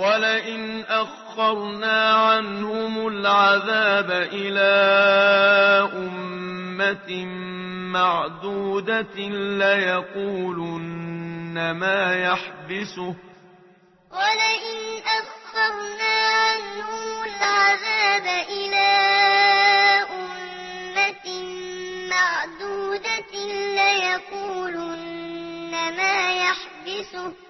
ولئن أخرنا عنهم العذاب إلى أمة معدودة ليقولن ما يحبسه. ولئن أخرنا عنهم العذاب إلى أمة معدودة ليقولن ما يحبسه.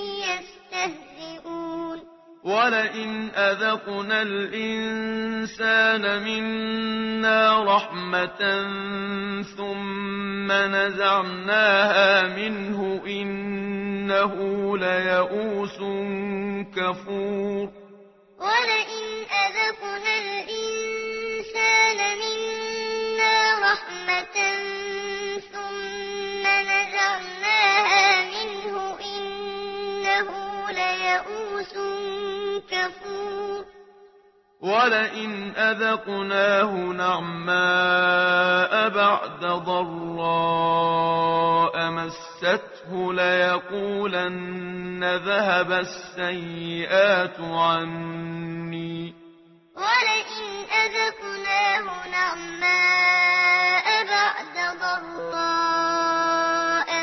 ولئن أذقنا الإنسان منا رحمة ثم نزعناها منه إنه ليئوس كفور ولئن أذقنا الإنسان منا رحمة ثم نزعناها منه إنه ليئوس كفور ولئن أذقناه نعماء بعد ضراء مسته ليقولن ذهب السيئات عني ولئن أذقناه نعماء بعد ضراء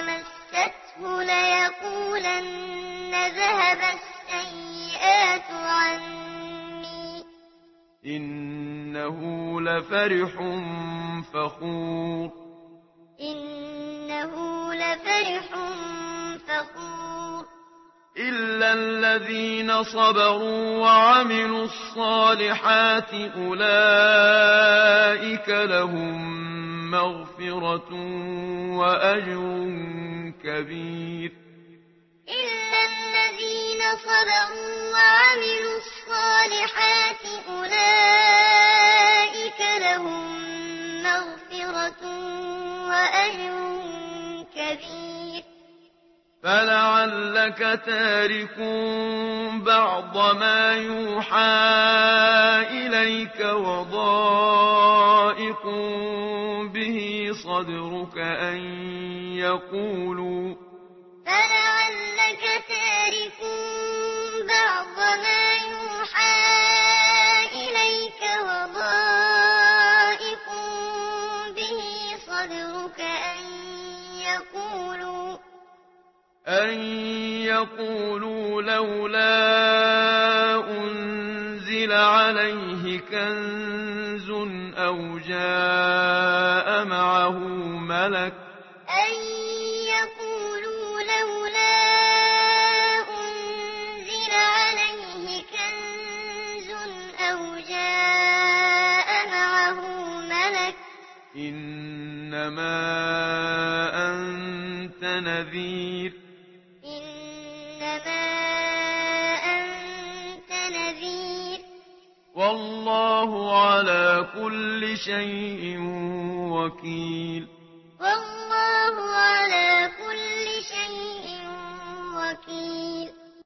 مسته ليقولن ذهب السيئات لفرح فخور إنه لفرح فخور إلا الذين صبروا وعملوا الصالحات أولئك لهم مغفرة وأجر كبير إلا الذين صبروا وعملوا فلعلك تارك بعض ما يوحى إليك وضائق به صدرك أن يقولوا فلعلك تارك يقولوا لولا أنزل عليه كنز أو جاء معه ملك أن يقولوا لولا أنزل عليه كنز أو جاء معه ملك إنما أنت نذير والله على كل شيء وكيل. والله على كل شيء وكيل.